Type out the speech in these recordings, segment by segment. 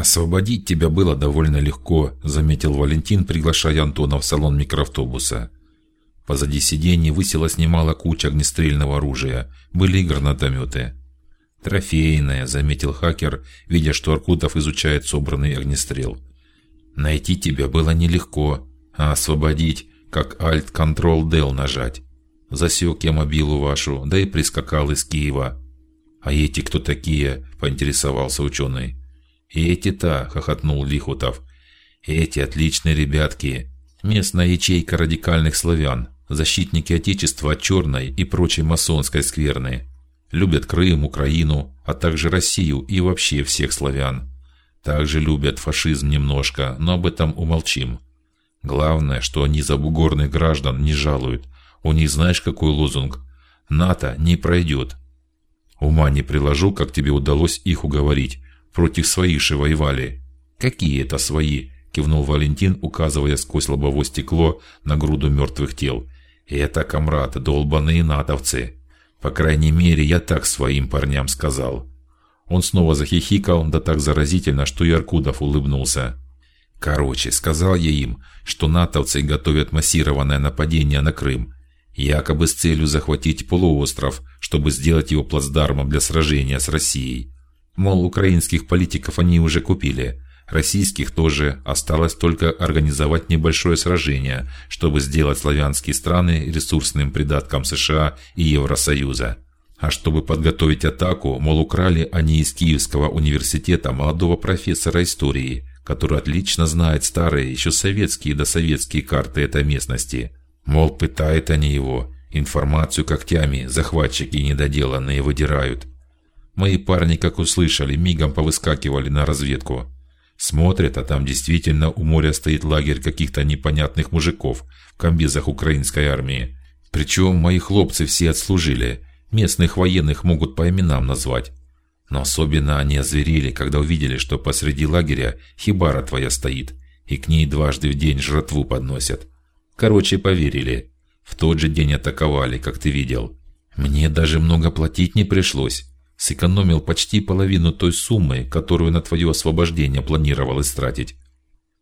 Освободить тебя было довольно легко, заметил Валентин, приглашая Антона в салон микроавтобуса. Позади сидений высилась немало куча огнестрельного оружия, были и гранатометы. Трофейное, заметил хакер, видя, что Аркутов изучает собранный огнестрел. Найти тебя было нелегко, а освободить, как Alt Control Del нажать. Засек я мобилу вашу, да и прискакал из Киева. А эти кто такие? поинтересовался ученый. Эти-то, хохотнул Лихутов. Эти отличные ребятки, местная ячейка радикальных славян, защитники отечества от черной и прочей масонской скверны. Любят Крым, Украину, а также Россию и вообще всех славян. Также любят фашизм немножко, но об этом умолчим. Главное, что они за бугорных граждан не жалуют. У них знаешь какой лозунг? НАТО не пройдет. Ума не приложу, как тебе удалось их уговорить. Против своих же воевали. Какие это свои? кивнул Валентин, указывая сквозь лобовое стекло на груду мертвых тел. Это комраты, долбаные натовцы. По крайней мере, я так своим парням сказал. Он снова захихикал, да так заразительно, что и Аркудов улыбнулся. Короче, сказал я им, что натовцы готовят массированное нападение на Крым, якобы с целью захватить полуостров, чтобы сделать его плацдармом для сражения с Россией. Мол, украинских политиков они уже купили, российских тоже. Осталось только организовать небольшое сражение, чтобы сделать славянские страны ресурсным придатком США и Евросоюза. А чтобы подготовить атаку, мол, украли они из Киевского университета молодого профессора истории, который отлично знает старые, еще советские и досоветские карты этой местности. Мол, пытают они его, информацию когтями захватчики недоделанные выдирают. Мои парни, как услышали, мигом повыскакивали на разведку. Смотрят, а там действительно у моря стоит лагерь каких-то непонятных мужиков в комбезах украинской армии. Причем мои хлопцы все отслужили. Местных военных могут по именам назвать. Но особенно они озверели, когда увидели, что посреди лагеря хибара твоя стоит, и к ней дважды в день жратву подносят. Короче, поверили. В тот же день атаковали, как ты видел. Мне даже много платить не пришлось сэкономил почти половину той суммы, которую на твое освобождение планировал истратить.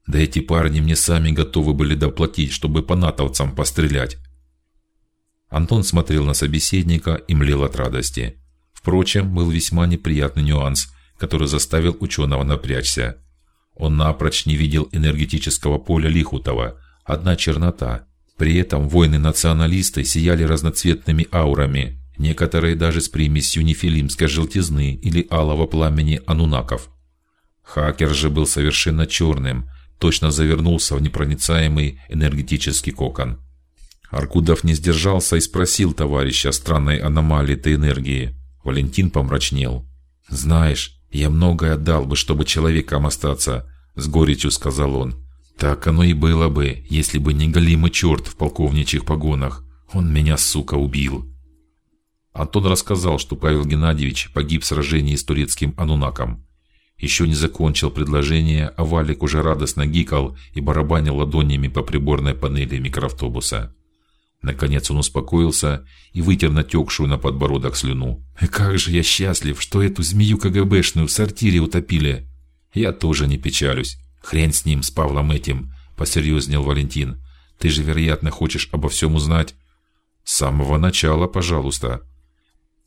Да эти парни мне сами готовы были доплатить, чтобы по натовцам пострелять. Антон смотрел на собеседника и млел от радости. Впрочем, был весьма неприятный нюанс, который заставил ученого напрячься. Он напрочь не видел энергетического поля Лихутова, одна чернота. При этом воины-националисты сияли разноцветными аурами, некоторые даже с примесью нефилимской желтизны или алого пламени анунаков. Хакер же был совершенно черным, точно завернулся в непроницаемый энергетический кокон. Аркудов не сдержался и спросил товарища странной аномалии этой энергии. Валентин помрачнел. Знаешь, я многое отдал бы, чтобы человеком остаться, с горечью сказал он. Так оно и было бы, если бы не голимый черт в полковничьих погонах. Он меня, сука, убил. Антон рассказал, что Павел Геннадьевич погиб в сражении с турецким анунаком. Еще не закончил предложение, а Валик уже радостно гикал и барабанил ладонями по приборной панели микроавтобуса. Наконец он успокоился и вытер натекшую на подбородок слюну. Как же я счастлив, что эту змею КГБшную в сортире утопили. Я тоже не печалюсь. Хрен с ним, с Павлом этим, посерьезнел Валентин. Ты же, вероятно, хочешь обо всем узнать. С самого начала, пожалуйста.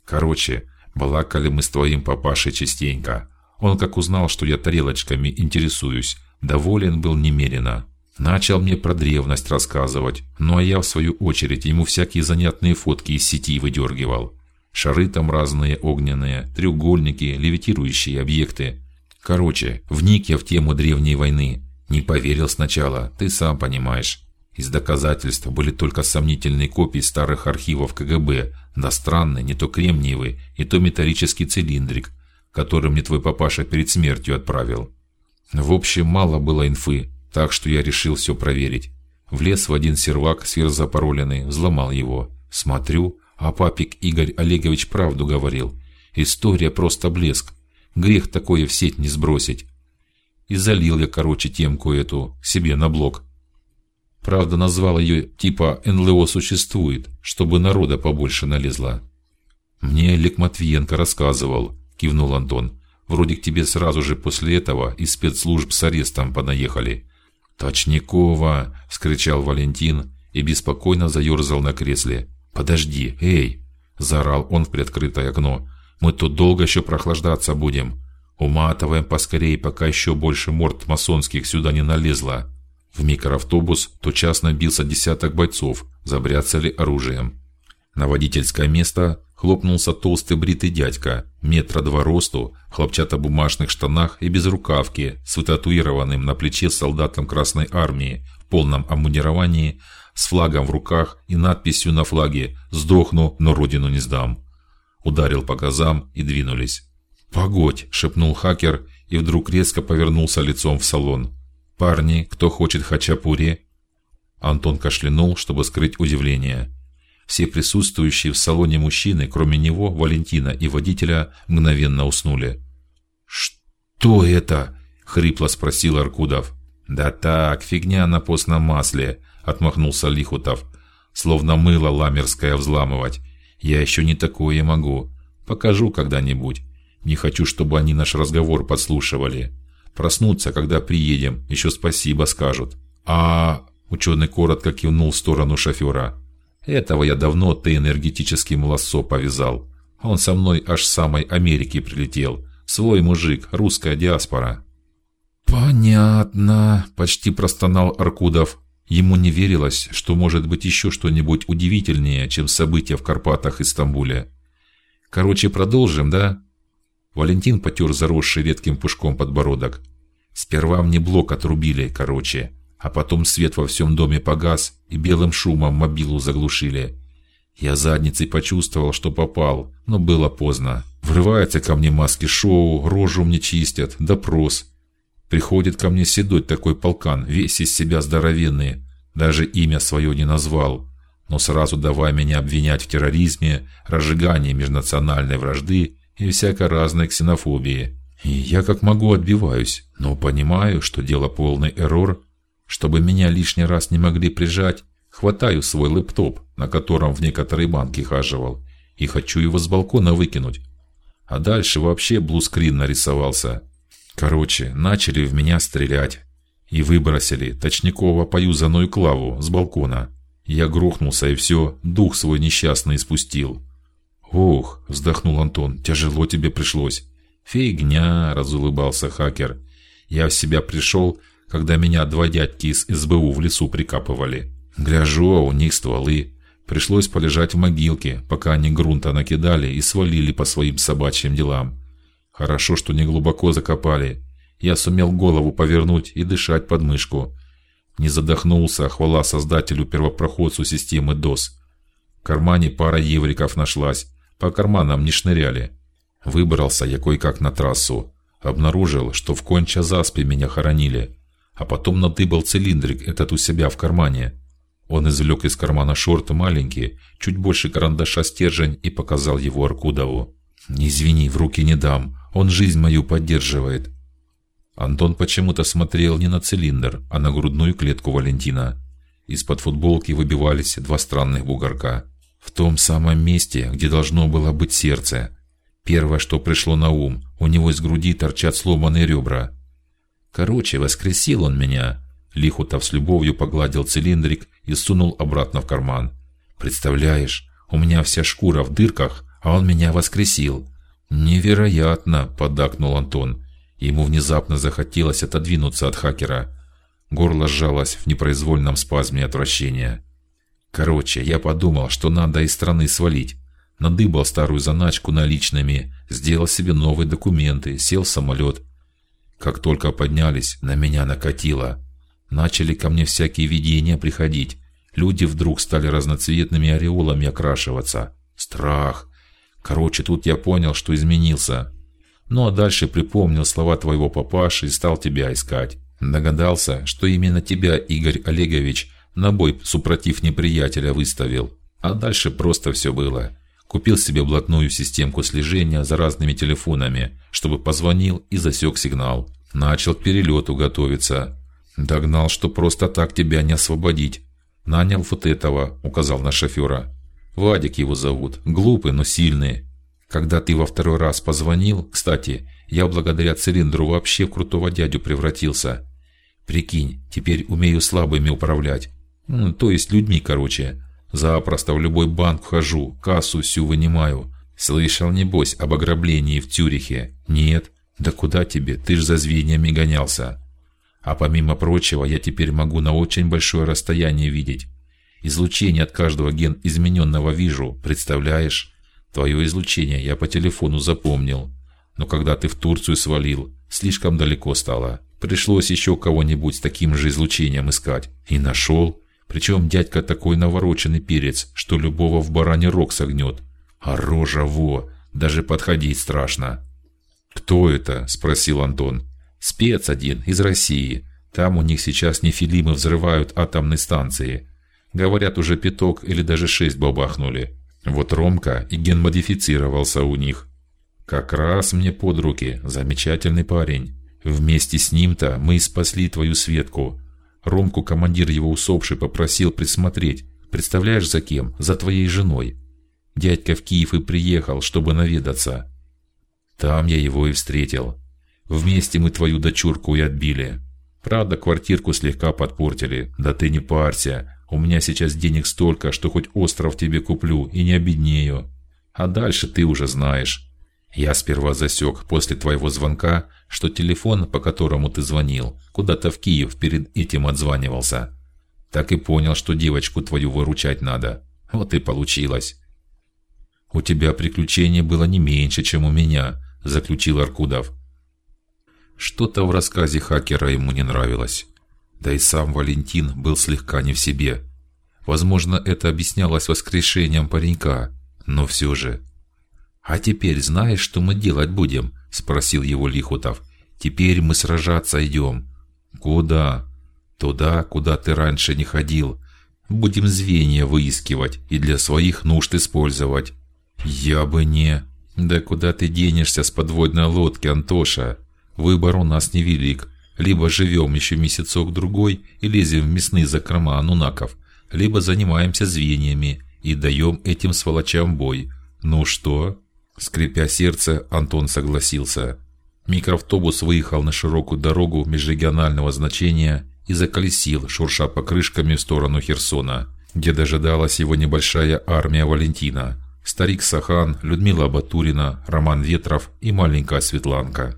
Короче, балакали мы с твоим папашей частенько. Он как узнал, что я тарелочками интересуюсь, доволен был немерено. Начал мне про древность рассказывать, ну а я в свою очередь ему всякие занятные фотки из сети выдергивал. Шары там разные огненные, треугольники, левитирующие объекты. Короче, вник я в тему древней войны. Не поверил сначала, ты сам понимаешь. Из доказательств были только сомнительные копии старых архивов КГБ, да странный, не то кремниевый, не то металлический цилиндрик, который мне твой папаша перед смертью отправил. В общем, мало было инфы, так что я решил все проверить. Влез в один сервак сверхзапароленный, взломал его. Смотрю, а папик Игорь Олегович правду говорил. История просто блеск. Грех такое в сеть не сбросить. И залил я, короче, темку эту себе на блок. Правда, назвал ее типа НЛО существует, чтобы народа побольше налезла. Мне Лек Матвиенко рассказывал, кивнул Антон. Вроде к тебе сразу же после этого из спецслужб с арестом понаехали. Точникова, вскричал Валентин и беспокойно заерзал на кресле. Подожди, эй, заорал он в приоткрытое окно. Мы тут долго еще прохлаждаться будем. Уматываем поскорей, пока еще больше морд масонских сюда не налезло. В микроавтобус тотчас набился десяток бойцов, забряцали оружием. На водительское место хлопнулся толстый бритый дядька, метра два росту, в хлопчатобумажных штанах и без рукавки, с вытатуированным на плече солдатом Красной армии в полном обмундировании, с флагом в руках и надписью на флаге «Сдохну, но родину не сдам». Ударил по газам и двинулись. Погодь, шепнул хакер и вдруг резко повернулся лицом в салон. Парни, кто хочет хачапури? Антон кашлянул, чтобы скрыть удивление. Все присутствующие в салоне мужчины, кроме него, Валентина и водителя, мгновенно уснули. Что это? хрипло спросил Аркудов. Да так, фигня на постном масле, отмахнулся Лихутов. Словно мыло ламерское взламывать. Я еще не такое могу. Покажу когда-нибудь. Не хочу, чтобы они наш разговор подслушивали. Проснутся, когда приедем, еще спасибо скажут. А ученый коротко кивнул в сторону шофера. Этого я давно ты энергетическим лассо повязал. Он со мной аж с самой Америки прилетел. Свой мужик, русская диаспора. Понятно, почти простонал Аркудов. Ему не верилось, что может быть еще что-нибудь удивительнее, чем события в Карпатах и Стамбуле. Короче, продолжим, да? Валентин потер заросший редким пушком подбородок. Сперва мне блок отрубили, короче, а потом свет во всем доме погас и белым шумом мобилу заглушили. Я задницей почувствовал, что попал, но было поздно. Врывается ко мне маски шоу, рожу мне чистят, допрос. Приходит ко мне седой такой полкан, весь из себя здоровенный, даже имя свое не назвал, но сразу давай меня обвинять в терроризме, разжигании межнациональной вражды и всякой разной ксенофобии. И я как могу отбиваюсь, но понимаю, что дело полный эррор. Чтобы меня лишний раз не могли прижать, хватаю свой лэптоп, на котором в некоторые банки хаживал, и хочу его с балкона выкинуть. А дальше вообще блускрин нарисовался. Короче, начали в меня стрелять и выбросили точникова поюзанную клаву с балкона. Я грохнулся и все, дух свой несчастный испустил. Ох, вздохнул Антон, тяжело тебе пришлось. Фигня, разулыбался хакер. Я в себя пришел, когда меня два дядьки из СБУ в лесу прикапывали. Гляжу, а у них стволы. Пришлось полежать в могилке, пока они грунта накидали и свалили по своим собачьим делам. Хорошо, что не глубоко закопали. Я сумел голову повернуть и дышать под мышку. Не задохнулся, хвала создателю первопроходцу системы ДОС. В кармане пара евриков нашлась по карманам не шныряли. Выбрался я кое-как на трассу, обнаружил, что в Конча-Заспе меня хоронили, а потом надыбал цилиндрик этот у себя в кармане. Он извлек из кармана шорты маленький, чуть больше карандаша стержень и показал его Аркудову. Извини, в руки не дам. Он жизнь мою поддерживает. Антон почему-то смотрел не на цилиндр, а на грудную клетку Валентина. Из-под футболки выбивались два странных бугорка в том самом месте, где должно было быть сердце. Первое, что пришло на ум, у него из груди торчат сломанные ребра. Короче, воскресил он меня. Лихутов с любовью погладил цилиндрик и сунул обратно в карман. Представляешь, у меня вся шкура в дырках, а он меня воскресил. Невероятно, поддакнул Антон. Ему внезапно захотелось отодвинуться от хакера. Горло сжалось в непроизвольном спазме отвращения. Короче, я подумал, что надо из страны свалить. Надыбал старую заначку наличными, сделал себе новые документы, сел в самолет. Как только поднялись, на меня накатило. Начали ко мне всякие видения приходить. Люди вдруг стали разноцветными ореолами окрашиваться. Страх. Короче, тут я понял, что изменился. Ну а дальше припомнил слова твоего папаши и стал тебя искать. Догадался, что именно тебя, Игорь Олегович, на бой супротив неприятеля выставил. А дальше просто все было. Купил себе блатную системку слежения за разными телефонами, чтобы позвонил и засек сигнал. Начал к перелету готовиться. Догнал, что просто так тебя не освободить. Нанял вот этого, указал на шофера. Вадик его зовут, глупый, но сильный. Когда ты во второй раз позвонил, кстати, Я благодаря цилиндру вообще в крутого дядю превратился. Прикинь, теперь умею слабыми управлять. Ну, то есть людьми, короче. Запросто в любой банк вхожу, кассу всю вынимаю. Слышал небось об ограблении в Тюрихе? Нет. Да куда тебе? Ты ж за звеньями гонялся. А помимо прочего, я теперь могу на очень большое расстояние видеть. Излучение от каждого ген измененного вижу, представляешь? Твое излучение я по телефону запомнил, но когда ты в Турцию свалил, слишком далеко стало. Пришлось еще кого-нибудь с таким же излучением искать и нашел. Причем дядька такой навороченный перец, что любого в баране рог согнет. А рожа во, даже подходить страшно. Кто это? – спросил Антон. Спец один из России. Там у них сейчас нефилимы взрывают атомные станции. Говорят, уже пяток или даже шесть бабахнули. Вот Ромка и ген модифицировался у них. Как раз мне под руки, замечательный парень. Вместе с ним-то мы и спасли твою Светку. Ромку командир его усопший попросил присмотреть. Представляешь, за кем? За твоей женой. Дядька в Киев и приехал, чтобы наведаться. Там я его и встретил. Вместе мы твою дочурку и отбили. Правда, квартирку слегка подпортили. Да ты не парься. У меня сейчас денег столько, что хоть остров тебе куплю и не обеднею. А дальше ты уже знаешь. Я сперва засек после твоего звонка, что телефон, по которому ты звонил, куда-то в Киев перед этим отзванивался. Так и понял, что девочку твою выручать надо. Вот и получилось. У тебя приключений было не меньше, чем у меня, заключил Аркудов. Что-то в рассказе хакера ему не нравилось. Да и сам Валентин был слегка не в себе. Возможно, это объяснялось воскрешением паренька, но все же. А теперь знаешь, что мы делать будем? – спросил его Лихутов. Теперь мы сражаться идем. Куда? Туда, куда ты раньше не ходил. Будем звенья выискивать и для своих нужд использовать. Я бы не. Да куда ты денешься с подводной лодки, Антоша? Выбор у нас невелик. Либо живем еще месяцок другой и лезем в мясные закрома анунаков, либо занимаемся звеньями и даем этим сволочам бой. Ну что? Скрипя сердце, Антон согласился. Микроавтобус выехал на широкую дорогу межрегионального значения и заколесил, шурша покрышками в сторону Херсона, где дожидалась его небольшая армия Валентина. Старик Сахан, Людмила Батурина, Роман Ветров и маленькая Светланка.